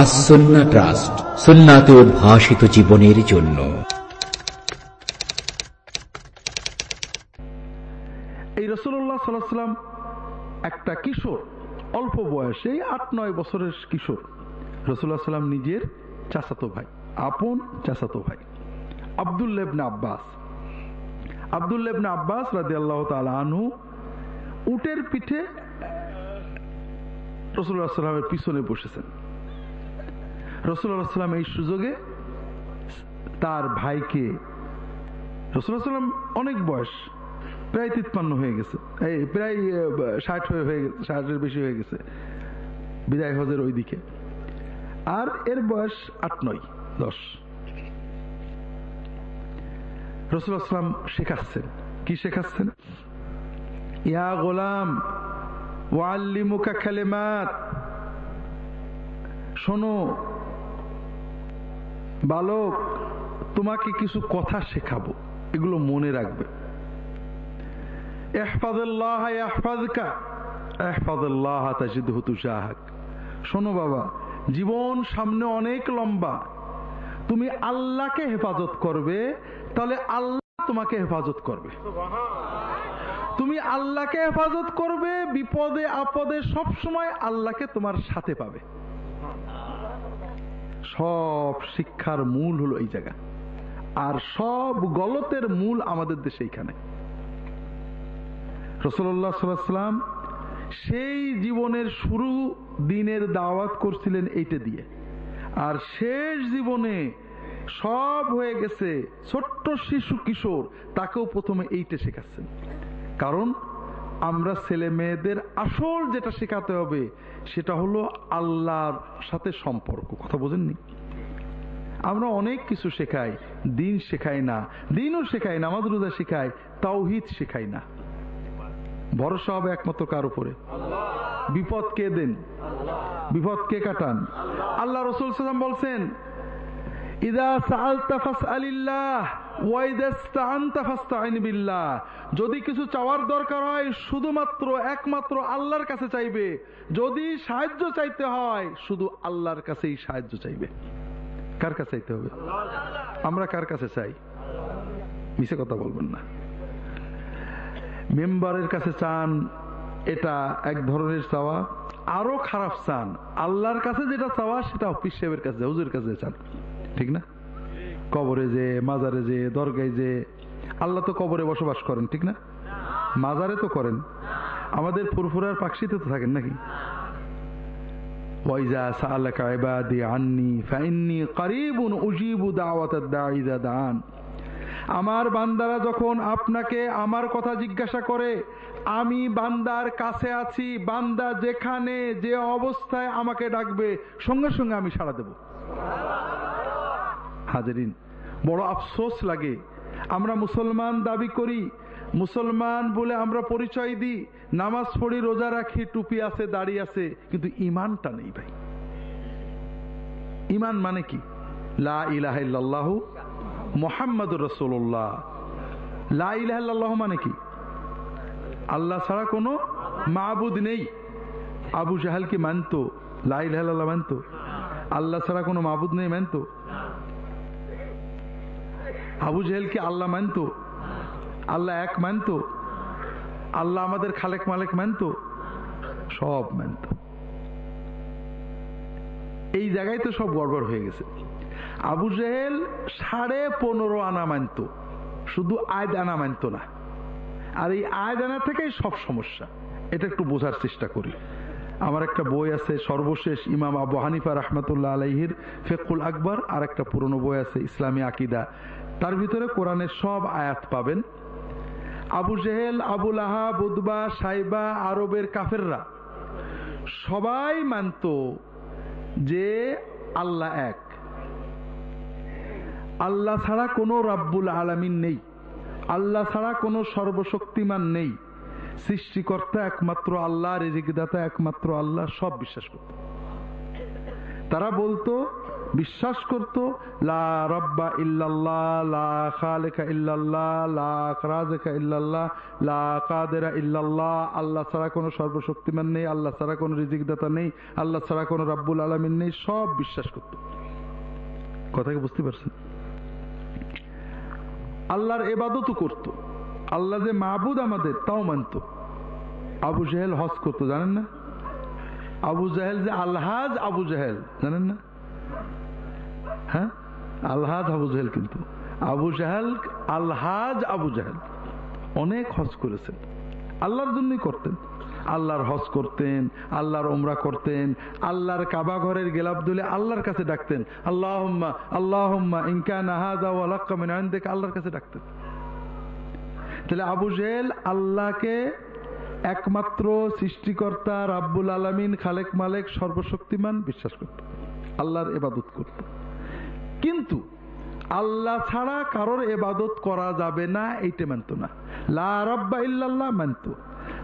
আসন্না trust, সুন্নাতে উদ্ভাসিত জীবনের জন্য। এই রসুল্লাহ সাল্লাম একটা কিশোর, অল্প বয়সে আট নয় বছরের কিশোর। রসুল্লাহ সাল্লাম নিজের চাচাতো ভাই, আপন চাচাতো ভাই আবদুল্লেবনে আব্বাস। আবদুল্লেবনে আব্বাস রাজি আল্লাহ আনহু উটের পিঠে রসুল্লাহ সাল্লামের পিছনে বসেছেন। সাল্লাম এই সুযোগে তার ভাইকে সাল্লাম অনেক বয়স, প্রায় তিপ্পান্ন হয়ে গেছে। এই প্রায় ষাট হয়ে হয়ে গেছে, ষাটের বেশি হয়ে গেছে। বিদায় হজের ওই দিকে আর এর বয়স আট নয়, দশ। রসুলাম শেখাচ্ছেন। কি শেখাচ্ছেন? ইয়া গোলাম, ওয়াল্লিমুকা খালেমাত শোনো বালক, তোমাকে কিছু কথা শেখাবো, এগুলো মনে রাখবে। শোনো বাবা, জীবন সামনে অনেক লম্বা। তুমি আল্লাহকে হেফাজত করবে, তাহলে আল্লাহ তোমাকে হেফাজত করবে। তুমি আল্লাহকে হেফাজত করবে, বিপদে আপদে সব সময় আল্লাহকে তোমার সাথে পাবে। সব শিক্ষার মূল হলো এই জায়গা। আর সব গলতের মূল আমাদের দেশে এইখানে। রসল্লাহ সেই জীবনের শুরু দিনের দাওয়াত করছিলেন এইটা দিয়ে। আর শেষ জীবনে সব হয়ে গেছে ছোট্ট শিশু কিশোর, তাকেও প্রথমে এইটা শেখাচ্ছেন। কারণ আমরা ছেলে মেয়েদের আসল যেটা শেখাতে হবে, সেটা হলো আল্লাহর সাথে সম্পর্ক। কথা বোঝেননি? আমরা অনেক কিছু শেখাই, দিন শেখাই না, দিনও শেখাই নামাজ রোজা শেখাই, তাওহিদ শেখাই না। ভরসা হবে একমাত্র কার উপরে? বিপদ কে দেন? বিপদ কে কাটান? আল্লাহ রসুল সাল্লাম বলছেন যদি কিছু চাওয়ার দরকার হয়, শুধুমাত্র একমাত্র আল্লাহর কাছে চাইবে। যদি সাহায্য চাইতে হয়, শুধু আল্লাহর কাছেই সাহায্য চাইবে। কার কাছে চাইতে হবে? আমরা কার কাছে চাই? মিশে কথা বলবেন না। মেম্বারের কাছে চান, এটা এক ধরনের চাওয়া। আরও খারাপ চান, আল্লাহর কাছে যেটা চাওয়া, সেটা অফিস সাহেবের কাছে হুজুর কাছে চান। ঠিক না? কবরে যে, মাজারে যে, দরগায় যে, আল্লাহ তো কবরে বসবাস করেন, ঠিক না? মাজারে তো করেন। আমাদের ফুরফুরার পাকশিতে তো থাকেন নাকি? আন্নি ইযা দান আমার বান্দারা যখন আপনাকে আমার কথা জিজ্ঞাসা করে, আমি বান্দার কাছে আছি, বান্দা যেখানে, যে অবস্থায় আমাকে ডাকবে, সঙ্গে সঙ্গে আমি সাড়া দেব। হাজারিন। বড় আফসোস লাগে। আমরা মুসলমান দাবি করি, মুসলমান বলে আমরা পরিচয় দিই, নামাজ পড়ি, রোজা রাখি, টুপি আছে, দাড়ি আছে, কিন্তু ইমানটা নেই ভাই। ইমান মানে কি? লা ইলাহ মোহাম্মদ রসোল্লাহ লা ইলাহ মানে কি? আল্লাহ ছাড়া কোনো মাহবুদ নেই। আবু জাহাল কি মানতো? লা ইলাহ মানতো? আল্লাহ ছাড়া কোনো মাহবুদ নেই, মানতো? আবু জাহেল কি আল্লাহ মানতো, আল্লাহ এক মানতো, আল্লাহ আমাদের খালেক মালেক মানতো, সব মানত। এই জায়গায় তো সব গড়বড় হয়ে গেছে। আবু জেহেল সাড়ে পনেরো আনা মানত, শুধু আয় আনা মানত না। আর এই আয় আনা থেকেই সব সমস্যা। এটা একটু বোঝার চেষ্টা করি। আমার একটা বই আছে, সর্বশেষ ইমাম আবু হানিফা রহমতুল্লাহ আলহির ফেকুল আকবর আর একটা পুরনো বই আছে, ইসলামী আকিদা। তার ভিতরে কোরআনের সব আয়াত পাবেন। আবু জেহেল আবুল আহা বুদবা সাইবা, আরবের কাফেররা সবাই মানত যে আল্লাহ এক। আল্লাহ ছাড়া কোনো রাব্বুল আলামিন নেই। আল্লাহ ছাড়া কোনো সর্বশক্তিমান নেই। সৃষ্টিকর্তা একমাত্র আল্লাহ, রেজিকদাতা একমাত্র আল্লাহ, সব বিশ্বাস করত। তারা বলতো বিশ্বাস করত, লা রব্বা ইল্লাল্লাহ, লা ইল্লাল্লাহ, লা রাজেকা ইল্লাল্লাহ, লা কাদেরা ইল্লাল্লাহ। আল্লাহ ছাড়া কোনো সর্বশক্তিমান নেই, আল্লাহ ছাড়া কোনো রিজিকদাতা নেই, আল্লাহ ছাড়া কোনো রাব্বুল আলমিন নেই, সব বিশ্বাস করত। কথা কি বুঝতে পারছেন? আল্লাহর এবাদতও করত। আল্লাহ যে মাহবুদ আমাদের, তাও মানত। আবু জাহেল হজ করতো, জানেন না? আবু জাহেল যে আলহাজ, আবু জাহেল, জানেন না? হ্যাঁ? আলহাজ আবু জাহেল কিন্তু। আবু জাহেল, আলহাজ আবু জাহেল। অনেক হজ করেছেন। আল্লাহর জন্যই করতেন। আল্লাহর হজ করতেন, আল্লাহর ওমরা করতেন, আল্লাহর কাবা ঘরের গেলাপ দুলে আল্লাহর কাছে ডাকতেন। আল্লাহ আল্লাহ ইনকান দেখে আল্লাহর কাছে ডাকতেন। তাহলে আবু জেল আল্লাহকে একমাত্র সৃষ্টিকর্তা, রাব্বুল আলমিন, খালেক মালেক সর্বশক্তিমান বিশ্বাস করত আল্লাহর এবাদত করত কিন্তু আল্লাহ ছাড়া কারোর এবাদত করা যাবে না, এইটা মানত না। লা রব্বা ইল্লাল্লাহ মানত।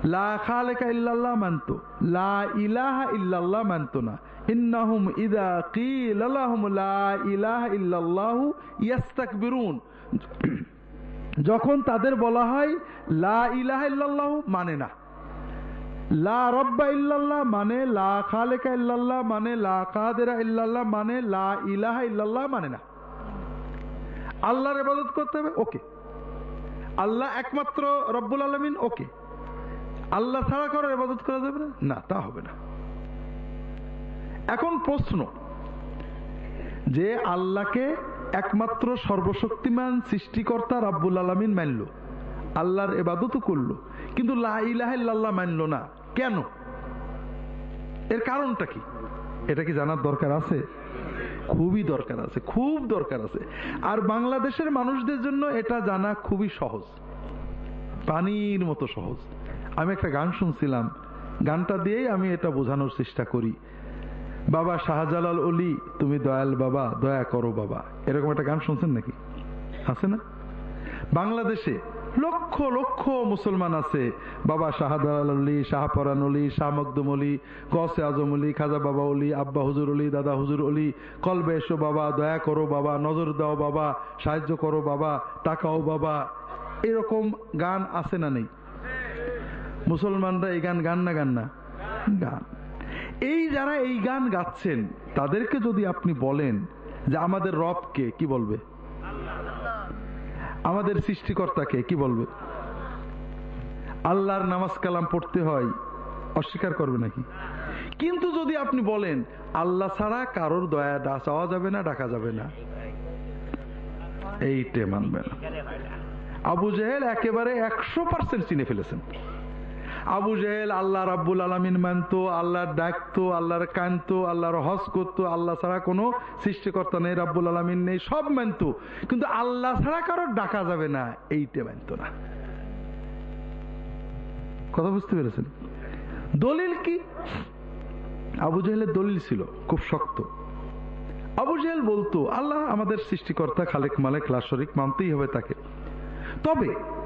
লা খালেকা ইল্লাল্লাহ মানত। লা ইলাহা ইল্লাল্লাহ মানত না। ইন্নাহুম ইদা কিল লাহুম লা ইলাহা ইল্লাল্লাহু ইয়াস্তাকবিরুন। যখন তাদের বলা হয় লা ইলাহা ইল্লাল্লাহু মানে না। লা রব্বা ইল্লাল্লাহ মানে লা খালেকা ইল্লাল্লাহ মানে লা কাদেরা ইল্লাল্লাহ মানে লা ইলাহা ইল্লাল্লাহ মানে না। আল্লাহর ইবাদত করতে হবে, ওকে। আল্লাহ একমাত্র রব্বুল আলমিন, ওকে। আল্লাহ ছাড়া করার ইবাদত করা যাবে না? না, তা হবে না। এখন প্রশ্ন, যে আল্লাহকে একমাত্র সর্বশক্তিমান সৃষ্টিকর্তা রাব্বুল আলমিন মানল, আল্লাহর এবাদতও করল, কিন্তু লাহ মানল না। কেন? এর কারণটা কি? এটা কি জানার দরকার আছে? খুবই দরকার আছে, খুব দরকার আছে। আর বাংলাদেশের মানুষদের জন্য এটা জানা খুবই সহজ। পানির মতো সহজ। আমি একটা গান শুনছিলাম। গানটা দিয়েই আমি এটা বোঝানোর চেষ্টা করি। বাবা শাহজালাল অলি, তুমি দয়াল বাবা, দয়া করো বাবা। এরকম একটা গান শুনছেন নাকি? আছে না? বাংলাদেশে লক্ষ লক্ষ মুসলমান আছে। বাবা শাহজালাল অলি শাহপরান অলি শাহ মকদুম অলি গসে আজম অলি খাজা বাবা অলি আব্বা হুজুর অলি দাদা হুজুর অলি কলবে এসো বাবা, দয়া করো বাবা, নজর দাও বাবা, সাহায্য করো বাবা টাকাও বাবা। এরকম গান আছে না নেই? মুসলমানরা এই গান গান না গান না? গান। এই যারা এই গান গাচ্ছেন, তাদেরকে যদি আপনি বলেন যে আমাদের রবকে কি বলবে? আমাদের সৃষ্টিকর্তাকে কি বলবে? আল্লাহর নামাজ কালাম পড়তে হয়, অস্বীকার করবে নাকি? কিন্তু যদি আপনি বলেন, আল্লাহ ছাড়া কারোর দয়া চাওয়া যাবে না, ডাকা যাবে না, এইটে মানবে না। আবু জাহেল একেবারে একশো পার্সেন্ট চিনে ফেলেছেন। আবু জেহেল, আল্লাহ রাব্বুল আলমিন মানতো, আল্লাহর ডাকতো, আল্লাহর কানতো, আল্লাহর হজ করতো, আল্লাহ ছাড়া কোনো সৃষ্টিকর্তা নেই, রাব্বুল আলমিন নেই, সব মানতো। কিন্তু আল্লাহ ছাড়া কারোর ডাকা যাবে না, এইটা মানতো না। কথা বুঝতে পেরেছেন? দলিল কি? আবু জেহেলের দলিল ছিল, খুব শক্ত। আবু জেহেল বলতো, আল্লাহ আমাদের সৃষ্টিকর্তা খালেক মালেক লাশরিক মানতেই হবে তাকে। তবে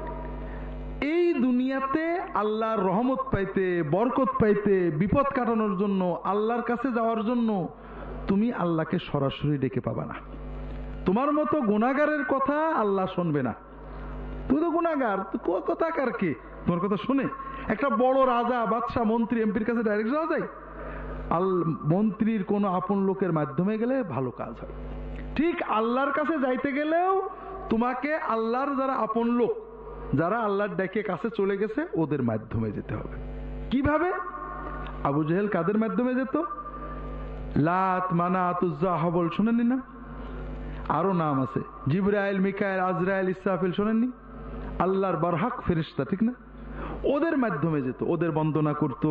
এই দুনিয়াতে আল্লাহর রহমত পাইতে, বরকত পাইতে, বিপদ কাটানোর জন্য, আল্লাহর কাছে যাওয়ার জন্য তুমি আল্লাহকে সরাসরি ডেকে পাবা না। তোমার মতো গুণাগারের কথা আল্লাহ শুনবে না। তুই তো গুণাগার কথা কার কে? তোমার কথা শুনে একটা বড় রাজা, বাদশাহ, মন্ত্রী, এমপির কাছে ডাইরেক্ট যাওয়া যায়? আল, মন্ত্রীর কোনো আপন লোকের মাধ্যমে গেলে ভালো কাজ হয়। ঠিক আল্লাহর কাছে যাইতে গেলেও তোমাকে আল্লাহর যারা আপন লোক যারা আল্লাহর ডেকে কাছে চলে গেছে, ওদের মাধ্যমে যেতে হবে। কীভাবে? আবু জেহেল কাদের মাধ্যমে যেত? লাত মানা আতুজ্জা হবল শোনেননি না? আরও নাম আছে। জিব্রাইল, মিকাইল, আজরাইল, ইসরাফিল, শোনেননি? আল্লাহর বারহাক ফেরিস্তা ঠিক না? ওদের মাধ্যমে যেত, ওদের বন্দনা করত।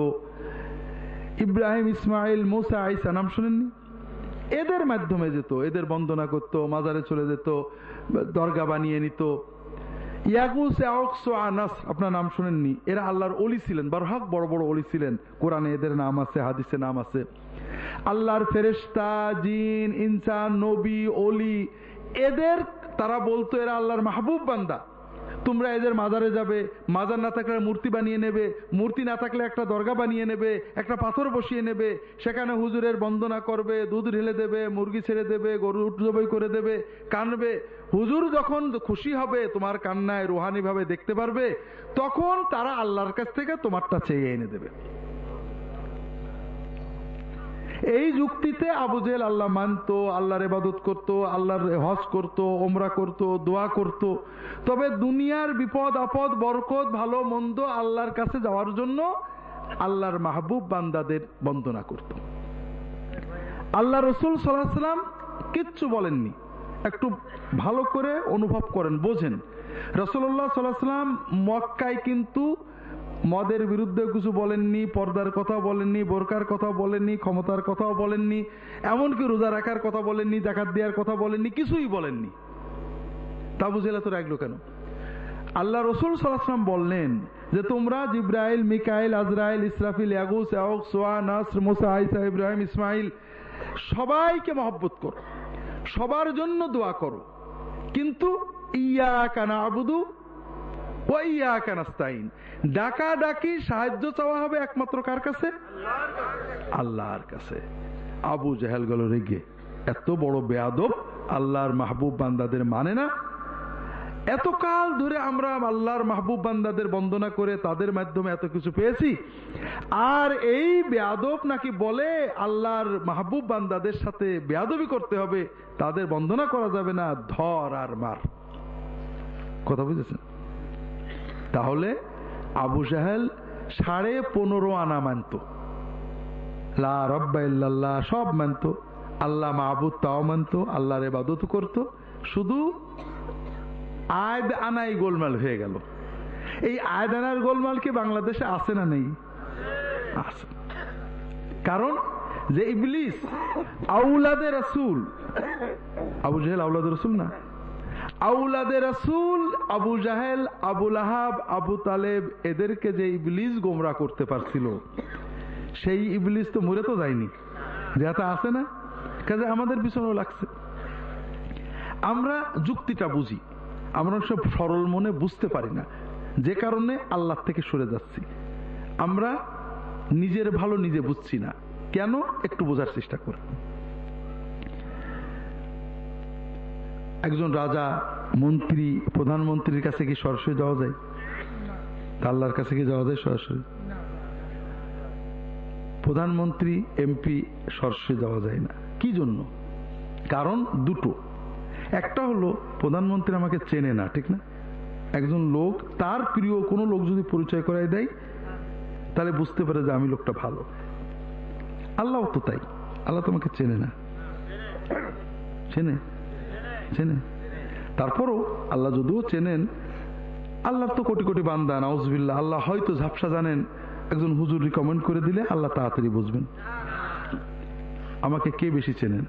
ইব্রাহিম, ইসমাইল, মোসা আইসা নাম শোনেননি? এদের মাধ্যমে যেত, এদের বন্দনা করত, মাজারে চলে যেত, দরগা বানিয়ে নিত। আপনার নাম শুনেননি? এরা আল্লাহর অলি ছিলেন। বারহাক বড় বড় অলি ছিলেন। কোরআনে এদের নাম আছে, হাদিসে নাম আছে। আল্লাহর ফেরেস্তা জিন, ইনসান, নবী অলি এদের, তারা বলতো এরা আল্লাহর মাহবুব বান্দা। তোমরা এদের মাজারে যাবে, মাজার না থাকলে মূর্তি বানিয়ে নেবে, মূর্তি না থাকলে একটা দরগা বানিয়ে নেবে, একটা পাথর বসিয়ে নেবে, সেখানে হুজুরের বন্দনা করবে, দুধ ঢেলে দেবে, মুরগি ছেড়ে দেবে, গরু জবাই করে দেবে, কানবে। হুজুর যখন খুশি হবে, তোমার কান্নায় রোহানিভাবে দেখতে পারবে, তখন তারা আল্লাহর কাছ থেকে তোমারটা চেয়ে এনে দেবে। এই যুক্তিতে আবু জেল আল্লাহ মানত, আল্লাহর ইবাদত করত, আল্লাহর হজ করত ওমরা করত, দোয়া করত। তবে দুনিয়ার বিপদ, আপদ, বরকত, ভালো, মন্দ আল্লাহর কাছে যাওয়ার জন্য আল্লাহর মাহবুব বান্দাদের বন্দনা করত। আল্লাহ রসুল সাল্লাম কিচ্ছু বলেননি। একটু ভালো করে অনুভব করেন, বোঝেন। রসুল্লাহ সাল্লাহ সাল্লাম মক্কায় কিন্তু মদের বিরুদ্ধে কিছু বলেননি, পর্দার কথা বলেননি, বোরকার কথা বলেননি, ক্ষমতার কথাও বলেননি, এমনকি রোজা রাখার কথা বলেননি, জাকাত দেওয়ার কথা বলেননি, কিছুই বলেননি। তা বুঝে তো রাখল কেন? আল্লাহ রসুল সাল্লাম বললেন যে, তোমরা জিব্রাইল, মিকাইল, আজরাইল, ইসরাফিল মুসা আইসা ইব্রাহিম ইসমাইল সবাইকে মহব্বত করো, সবার জন্য দোয়া করো। কিন্তু ইয়া কানা আবুদু ডাকা ডাকি সাহায্য চাওয়া হবে একমাত্র কার কাছে? আল্লাহর কাছে। আবু জাহেল গেল রেগে। এত বড় বেয়াদব আল্লাহর মাহবুব বান্দাদের মানে না? এতকাল ধরে আমরা আল্লাহর মাহবুব বান্দাদের বন্দনা করে তাদের মাধ্যমে এত কিছু পেয়েছি। আর এই বেয়াদব নাকি বলে আল্লাহর মাহবুব বান্দাদের সাথে বেয়াদবি করতে হবে, তাদের বন্দনা করা যাবে না, ধর আর মার। কথা বুঝেছেন? তাহলে আবু সাহেল সাড়ে পনেরো আনা মানত। লা সব মানত। আল্লাহ মাহবুদ তাও মানত, আল্লাহর এবাদত করত। শুধু আয়দ আনাই গোলমাল হয়ে গেল। এই আয়দ আনার গোলমাল কি বাংলাদেশে আছে না নেই? আছে। কারণ যে ইবলিস আউলাদের রসুল, আবু জাহেল আউলাদে রসুল না? আউলাদে রসুল, আবু জাহেল আবুল আহাব আবু তালেব এদেরকে যে ইবলিস গোমরা করতে পারছিল, সেই ইবলিস তো মরে তো যায়নি। যেটা আছে না? কাজে আমাদের পিছনেও লাগছে। আমরা যুক্তিটা বুঝি। আমরা সব সরল মনে বুঝতে পারি না। যে কারণে আল্লাহ থেকে সরে যাচ্ছি। আমরা নিজের ভালো নিজে বুঝছি না। কেন? একটু বোঝার চেষ্টা করি। একজন রাজা, মন্ত্রী, প্রধানমন্ত্রীর কাছে কি সরাসরি যাওয়া যায়? আল্লাহর কাছে কি যাওয়া যায় সরাসরি? প্রধানমন্ত্রী, এমপি সরাসরি যাওয়া যায় না। কি জন্য? কারণ দুটো। একটা হলো, প্রধানমন্ত্রী আমাকে চেনে না, ঠিক না? একজন লোক, তার প্রিয় কোনো লোক যদি পরিচয় করাই দেয়, তাহলে বুঝতে পারে যে আমি লোকটা ভালো। আল্লাহ তো তাই। আল্লাহ তোমাকে চেনে না। চেনে? চেনে। তারপরও আল্লাহ যদিও চেনেন, আল্লাহ তো কোটি কোটি বান্দা নাউজবিল্লা আল্লাহ হয়তো ঝাপসা জানেন, একজন হুজুর রিকমেন্ড করে দিলে আল্লাহ তাড়াতাড়ি বুঝবেন। আমাকে কে বেশি চেনেন?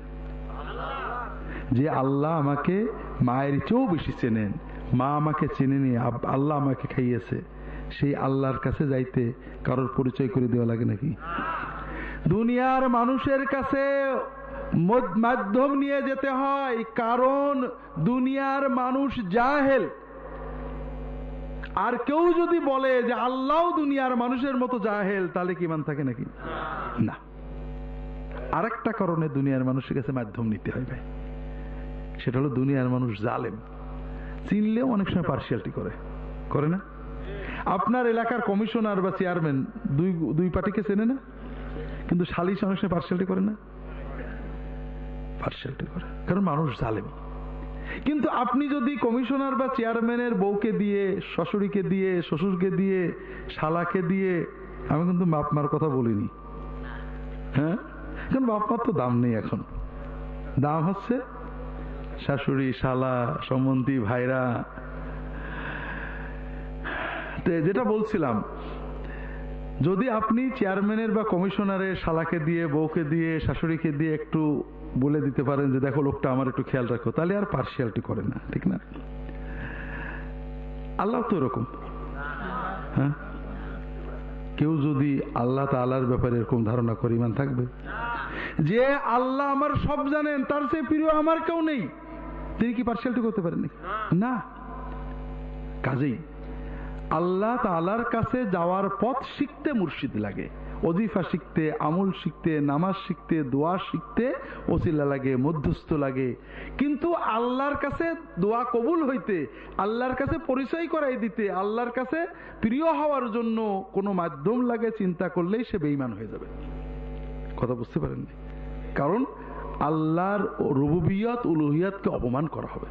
যে আল্লাহ আমাকে মায়ের চেয়েও বেশি চেনেন। মা আমাকে চেনে নিয়ে আল্লাহ আমাকে খাইয়েছে। সেই আল্লাহর কাছে যাইতে কারোর পরিচয় করে দেওয়া লাগে নাকি? দুনিয়ার মানুষের কাছে মাধ্যম নিয়ে যেতে হয়, কারণ দুনিয়ার মানুষ জাহেল। আর কেউ যদি বলে যে আল্লাহ দুনিয়ার মানুষের মতো জাহেল, তাহলে কি মান থাকে নাকি? না। আরেকটা কারণে দুনিয়ার মানুষের কাছে মাধ্যম নিতে হয় ভাই। সেটা হলো দুনিয়ার মানুষ জালেম। চিনলেও অনেক সময় পার্সিয়ালিটি করে। করে না? আপনার এলাকার কমিশনার বা চেয়ারম্যান দুই দুই পার্টিকে চেনে না? কিন্তু সালিশ অনেক সময় পার্সিয়ালিটি করে না? পার্সিয়ালিটি করে। কারণ মানুষ জালেম। কিন্তু আপনি যদি কমিশনার বা চেয়ারম্যানের বউকে দিয়ে শ্বশুরীকে দিয়ে, শ্বশুরকে দিয়ে, শালাকে দিয়ে, আমি কিন্তু বাপমার কথা বলিনি। হ্যাঁ? কারণ বাপমার তো দাম নেই এখন। দাম হচ্ছে শাশুড়ি, শালা, সম্বন্ধী, ভাইরা। যেটা বলছিলাম যদি আপনি চেয়ারম্যানের বা কমিশনারের শালাকে দিয়ে, বউকে দিয়ে, শাশুড়িকে দিয়ে একটু বলে দিতে পারেন যে, দেখো, লোকটা আমার একটু খেয়াল রাখো, তাহলে আর পার্সিয়ালিটি করে না, ঠিক না? আল্লাহ তো এরকম। হ্যাঁ? কেউ যদি আল্লাহ তালার ব্যাপারে এরকম ধারণা করে ইমান থাকবে? যে আল্লাহ আমার সব জানেন, তার সে প্রিয় আমার কেউ নেই। তিনি কি পার্সিয়ালিটি করতে পারেন না। কাজেই। আল্লাহ তালার কাছে যাওয়ার পথ শিখতে মুর্শিদ লাগে। অজিফা শিখতে, আমল শিখতে, নামাজ শিখতে, দোয়া শিখতে ওসিলা লাগে, মধ্যস্থ লাগে। কিন্তু আল্লাহর কাছে দোয়া কবুল হইতে, আল্লাহর কাছে পরিচয় করাই দিতে, আল্লাহর কাছে প্রিয় হওয়ার জন্য কোনো মাধ্যম লাগে, চিন্তা করলেই সে বেইমান হয়ে যাবে। কথা বুঝতে পারেননি? কারণ আল্লাহর রুবুবিয়ত, উলুহিয়াতকে অপমান করা হবে।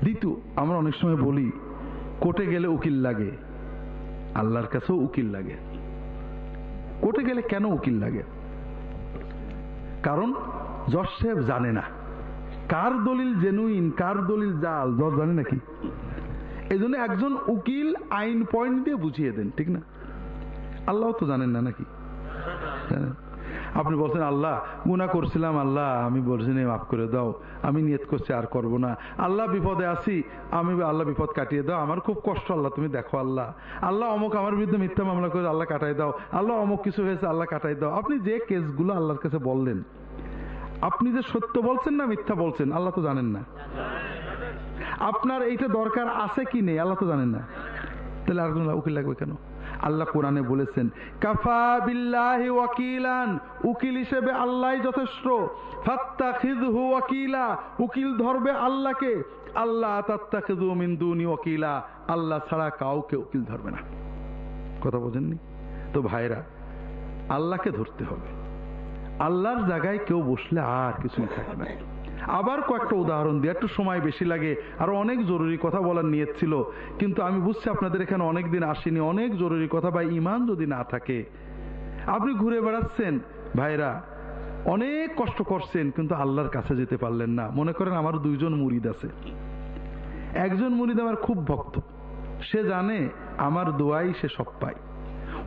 দ্বিতীয়, আমরা অনেক সময় বলি কোর্টে গেলে উকিল লাগে। আল্লাহর কাছেও উকিল লাগে। কোর্টে গেলে কেন উকিল লাগে? কারণ জজ সাহেব জানে না। কার দলিল জেনুইন কার দলিল জাল, জজ জানে নাকি? এই জন্য একজন উকিল আইন পয়েন্ট দিয়ে বুঝিয়ে দেন, ঠিক না? আল্লাহ তো জানেন না নাকি? জানেন। আপনি বলছেন, আল্লাহ গুণা করছিলাম, আল্লাহ, আমি বলছি মাফ করে দাও, আমি নিয়ত করছি, আর করব না। আল্লাহ বিপদে আছি, আমি আল্লাহ বিপদ কাটিয়ে দাও, আমার খুব কষ্ট, আল্লাহ, তুমি দেখো, আল্লাহ। আল্লাহ অমুক আমার বিরুদ্ধে মিথ্যা মামলা করে আল্লাহ কাটাই দাও, আল্লাহ অমুক কিছু হয়েছে, আল্লাহ কাটাই দাও। আপনি যে কেসগুলো আল্লাহর কাছে বললেন, আপনি যে সত্য বলছেন না মিথ্যা বলছেন, আল্লাহ তো জানেন না। আপনার এইটা দরকার আছে কি নেই, আল্লাহ তো জানেন না। তাহলে আর কোনো উকিল লাগবে কেন? আল্লাহ কোরআনে বলেছেন, কাফা বিল্লাহি ওয়াকিলান। উকিল হিসেবে আল্লাহ যথেষ্ট। ফাত্তাখিযহু ওয়াকিলা। উকিল ধরবে আল্লাহকে। আল্লাহ তাত্তাখিযু মিন দুনি ওয়াকিলা। আল্লাহ ছাড়া কাউকে উকিল ধরবে না। কথা বোঝেননি? তো ভাইরা আল্লাহকে ধরতে হবে। আল্লাহর জায়গায় কেউ বসলে আর কিছুই থাকে না। আবার কয়েকটা উদাহরণ দিয়ে, একটু সময় বেশি লাগে। আরও অনেক জরুরি কথা বলার নিয়ত ছিল। কিন্তু আমি বুঝছি আপনাদের এখানে অনেক দিন আসেনি, অনেক জরুরি কথা বা ইমান যদি না থাকে। আপনি ঘুরে বেড়াচ্ছেন, ভাইরা, অনেক কষ্ট করছেন, কিন্তু আল্লাহর কাছে যেতে পারলেন না। মনে করেন আমার দুইজন মুরিদ আছে। একজন মুরিদ আমার খুব ভক্ত। সে জানে আমার দোয়াই সে সব পায়।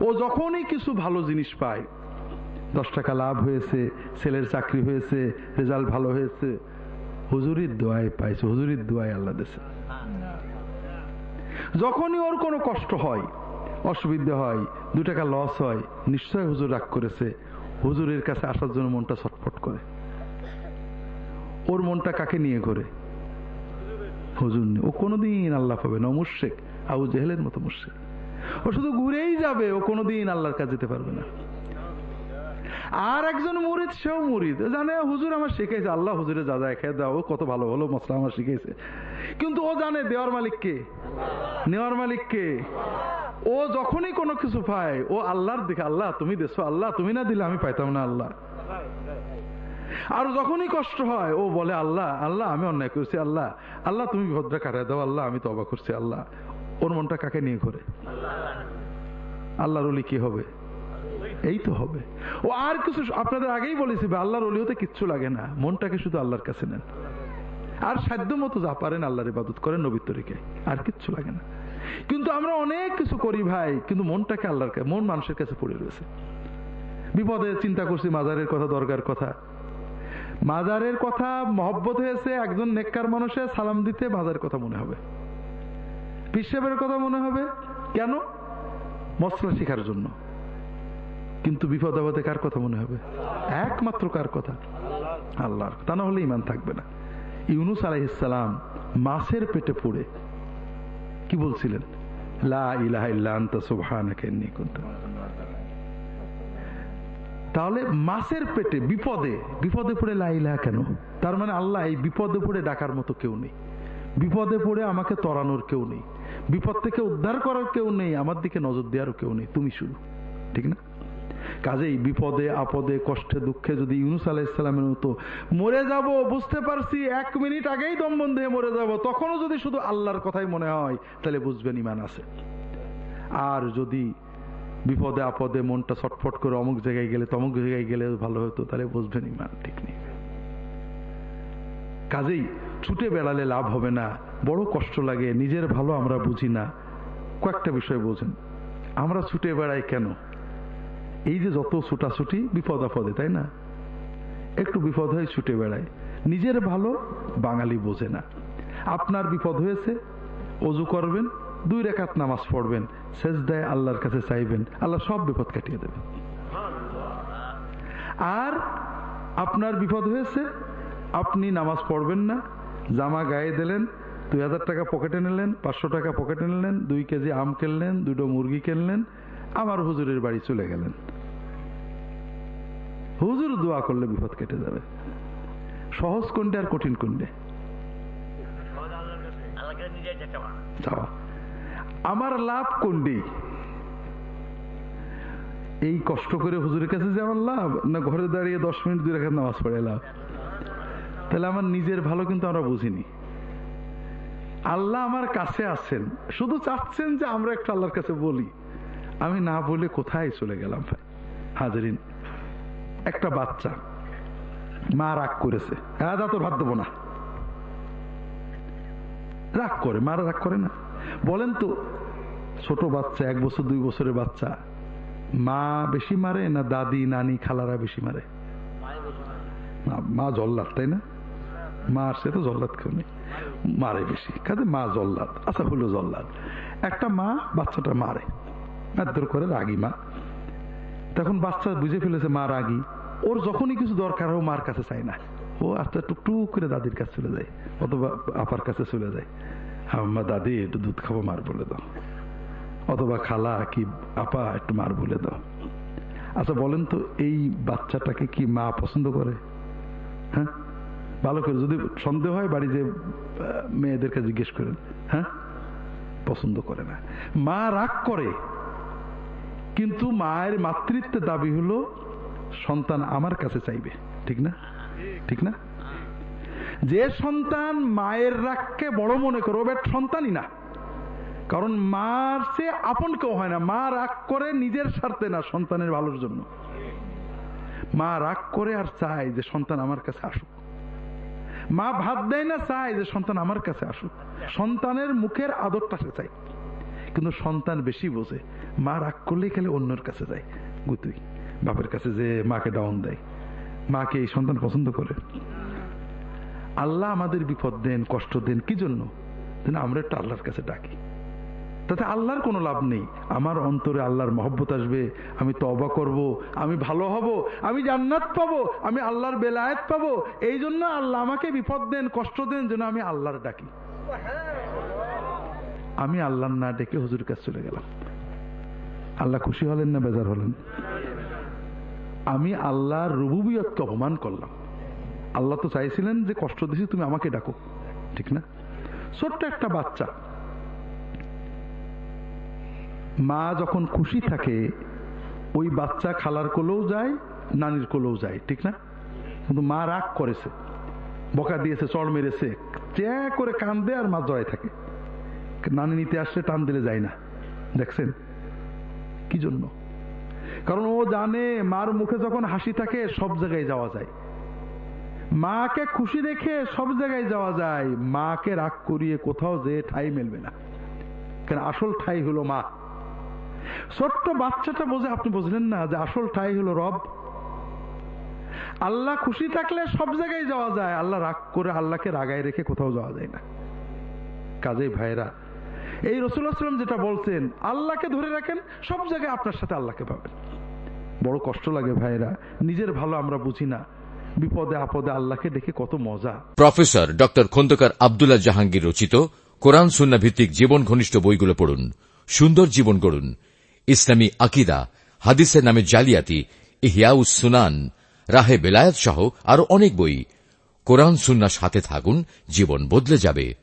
ও যখনই কিছু ভালো জিনিস পায় দশ টাকা লাভ হয়েছে, ছেলের চাকরি হয়েছে, রেজাল্ট ভালো হয়েছে। হুজুরির দোয়ায় পাইছে, হুজুরির দোয়ায় আল্লাহ দেশে যখনই ওর কোনো কষ্ট হয়, অসুবিধা হয়, দু টাকা লস হয় নিশ্চয় হুজুর রাগ করেছে। হুজুরের কাছে আসার জন্য মনটা ছটফট করে। ওর মনটা কাকে নিয়ে ঘোরে? হুজুর ও কোনোদিন আল্লাহ পাবে না মুর্শেক আবু জেহেলের মতো মুর্শেক ও শুধু ঘুরেই যাবে, ও কোনোদিন আল্লাহর কাছে যেতে পারবে না। আর একজন মুরিদ, সেও মুরিদ। জানে, হুজুর আমার শিখেছে আল্লাহ হুজুরে যা যা খেয়ে দাও, কত ভালো ভালো মশলা আমার শিখেছে কিন্তু ও জানে দেওয়ার মালিক কে? নেওয়ার মালিক কে? ও যখনই কোনো কিছু পায়, ও আল্লাহর দিকে, আল্লাহ তুমি দেছো, আল্লাহ তুমি না দিলে আমি পাইতাম না আল্লাহ। আর যখনই কষ্ট হয়, ও বলে, আল্লাহ আল্লাহ, আমি অন্যায় করছি, আল্লাহ আল্লাহ, তুমি ভদ্রা কাটায় দাও, আল্লাহ, আমি তবা করছি, আল্লাহ। ওর মনটা কাকে নিয়ে ঘরে? আল্লাহর অলি কি হবে? এই তো হবে। ও আর কিছু আপনাদের আগেই বলেছি আল্লাহর অলি হতে কিচ্ছু লাগে না। মনটাকে শুধু আল্লাহর কাছে নেন। আর সাধ্য মতো যা পারেন আল্লাহর ইবাদত করেন নবীতরিকে আর কিচ্ছু লাগে না। কিন্তু আমরা অনেক কিছু করি, ভাই, কিন্তু মনটাকে আল্লাহর কাছে মন মানুষের কাছে পড়ে রয়েছে। বিপদে চিন্তা করছি, মাজারের কথা দরকার কথা। মাজারের কথা মহব্বত হয়েছে, একজন নেককার মানুষের সালাম দিতে মাজারের কথা মনে হবে। পিসেবের কথা মনে হবে। কেন? মশলা শেখার জন্য। কিন্তু বিপদ আপদে কার কথা মনে হবে? একমাত্র কার কথা? আল্লাহর তা না হলে ইমান থাকবে না। ইউনুস আলাইসালাম মাছের পেটে পড়ে কি বলছিলেন? তাহলে মাছের পেটে বিপদে বিপদে পড়ে লা ইলাহা কেন? তার মানে আল্লাহ এই বিপদে পড়ে ডাকার মতো কেউ নেই। বিপদে পড়ে আমাকে তরানোর কেউ নেই। বিপদ থেকে উদ্ধার করার কেউ নেই। আমার দিকে নজর দেওয়ারও কেউ নেই। তুমি শুরু ঠিক না? কাজেই বিপদে, আপদে, কষ্টে, দুঃখে যদি ইউনুস আলাইসালামের মতো মরে যাব, বুঝতে পারছি, এক মিনিট আগেই দম বন্ধে মরে যাব, তখনও যদি শুধু আল্লাহর কথাই মনে হয়, তাহলে বুঝবেন ইমান আছে। আর যদি বিপদে, আপদে মনটা ছটফট করে অমুক জায়গায় গেলে, তমুক জায়গায় গেলে ভালো হতো, তাহলে বুঝবেন ইমান ঠিক নেই। কাজেই ছুটে বেড়ালে লাভ হবে না, বড় কষ্ট লাগে, নিজের ভালো আমরা বুঝি না। কয়েকটা বিষয় বোঝেন। আমরা ছুটে বেড়াই কেন? এই যে যত ছুটাছুটি বিপদ আপদে তাই না? একটু বিপদ হয়ে ছুটে বেড়ায়। নিজের ভালো বাঙালি বোঝে না। আপনার বিপদ হয়েছে, অজু করবেন, দুই রেখাত নামাজ পড়বেন শেষ দেয় আল্লাহর কাছে চাইবেন, আল্লাহ সব বিপদ কাটিয়ে দেবেন। আর আপনার বিপদ হয়েছে, আপনি নামাজ পড়বেন না, জামা গায়ে দিলেন, দুই হাজার টাকা পকেটে নিলেন, পাঁচশো টাকা পকেটে নিলেন, দুই কেজি আম কিনলেন, দুটো মুরগি কিনলেন, আমার হুজুরের বাড়ি চলে গেলেন। হুজুর দোয়া করলে বিপদ কেটে যাবে। সহজ কোনটে আর কঠিন কোনটে? আমার লাভ কোনটি? এই কষ্ট করে হুজুরের কাছে যে আমার লাভ, না ঘরে দাঁড়িয়ে দশ মিনিট দুই রেখা নামাজ পড়ে লাভ তাহলে আমার নিজের ভালো কিন্তু আমরা বুঝিনি। আল্লাহ আমার কাছে আছেন। শুধু চাচ্ছেন যে আমরা একটু আল্লাহর কাছে বলি। আমি না বলে কোথায় চলে গেলাম ভাই? হাজারিন একটা বাচ্চা। মা রাগ করেছে। হ্যাঁ তোর ভাত দেবো না। রাগ করে, মারা রাগ করে না। বলেন তো, ছোট বাচ্চা, এক বছর, দুই বছরের বাচ্চা, মা বেশি মারে না দাদি, নানি, খালারা বেশি মারে? মা জল্লাদ, তাই না? মা সে তো জল্লাদ কেউ নেই। মারে বেশি, কাজে মা জল্লাদ। আচ্ছা হলো জল্লাদ। একটা মা বাচ্চাটা মারে। মারধর করে রাগি মা। তখন বাচ্চা বুঝে ফেলেছে মা রাগি। ওর যখনই কিছু দরকার হয় মার কাছে চায় না। ও আস্তে টুকটুক করে দাদির কাছে চলে যায়, অথবা আপার কাছে চলে যায়। আমার দাদি, একটু দুধ খাব, মার বলে দাও। অথবা খালা কি আপা, একটু মার বলে দাও। আচ্ছা বলেন তো, এই বাচ্চাটাকে কি মা পছন্দ করে? হ্যাঁ? ভালো করে, যদি সন্দেহ হয়, বাড়ি যে মেয়েদেরকে জিজ্ঞেস করেন হ্যাঁ? পছন্দ করে না। মা রাগ করে, কিন্তু মায়ের মাতৃত্বের দাবি হলো সন্তান আমার কাছে চাইবে। ঠিক না? ঠিক না? যে সন্তান মায়ের রাগকে বড় মনে করে ওবেট সন্তানই না। কারণ মার সে আপন কেউ হয় না। মা রাগ করে নিজের স্বার্থে না সন্তানের ভালোর জন্য। মা রাগ করে আর চায় যে সন্তান আমার কাছে আসুক। মা ভাত দেয় না, চায় যে সন্তান আমার কাছে আসুক। সন্তানের মুখের আদরটা সে চাই কিন্তু সন্তান বেশি বোঝে, মা রাগ করলেই খেলে অন্যের কাছে যায়। গুতুই। বাপের কাছে যে মাকে ডাউন দেয়। মাকে এই সন্তান পছন্দ করে। আল্লাহ আমাদের বিপদ দেন, কষ্ট দেন, কি জন্য? আমরা একটু আল্লাহর কাছে ডাকি। তাতে আল্লাহর কোনো লাভ নেই। আমার অন্তরে আল্লাহর মহব্বত আসবে। আমি তবা করব, আমি ভালো হব, আমি জান্নাত পাবো, আমি আল্লাহর বেলায়েত পাবো। এই জন্য আল্লাহ আমাকে বিপদ দেন, কষ্ট দেন, যেন আমি আল্লাহর ডাকি। আমি আল্লাহর না ডেকে হুজুর কাছে চলে গেলাম। আল্লাহ খুশি হলেন না বেজার হলেন? আমি আল্লাহর রুবুবিয়তকে অপমান করলাম। আল্লাহ তো চাইছিলেন যে কষ্ট দিছি, তুমি আমাকে ডাকো। ঠিক না? ছোট্ট একটা বাচ্চা। মা যখন খুশি থাকে, ওই বাচ্চা খালার কোলেও যায়, নানির কোলেও যায়, ঠিক না? কিন্তু মা রাগ করেছে। বকা দিয়েছে, চড় মেরেছে, চ্যা করে কান্দে আর মা জয় থাকে। নানি নিতে আসলে টান দিলে যায় না। দেখছেন? কি জন্য? কারণ ও জানে মার মুখে যখন হাসি থাকে, সব জায়গায় যাওয়া যায়। মাকে খুশি রেখে সব জায়গায় যাওয়া যায়। মাকে রাগ করিয়ে কোথাও যে ঠাই মেলবে না। কেন আসল ঠাই হলো মা। ছোট্ট বাচ্চাটা বোঝে, আপনি বুঝলেন না যে আসল ঠাই হলো রব। আল্লাহ খুশি থাকলে সব জায়গায় যাওয়া যায়। আল্লাহ রাগ করে আল্লাহকে রাগায় রেখে কোথাও যাওয়া যায় না। কাজেই ভাইরা এই রসুল্লাহাম যেটা বলছেন, আল্লাহকে ধরে রাখেন, সব জায়গায় আপনার সাথে আল্লাহকে পাবেন। বড় কষ্ট লাগে ভাইরা নিজের ভালো আমরা বুঝি না। বিপদে আপদে আল্লাহকে দেখে কত মজা। প্রফেসর ডক্টর খন্দকার আবদুল্লাহ জাহাঙ্গীর রচিত কোরআন সুন্না ভিত্তিক জীবন ঘনিষ্ঠ বইগুলো পড়ুন, সুন্দর জীবন গড়ুন। ইসলামী আকিদা, হাদিসের নামে জালিয়াতি, ইহিয়াউস সুনান, রাহে বেলায়াত সহ আরও অনেক বই। কোরআন সুন্নার সাথে থাকুন, জীবন বদলে যাবে।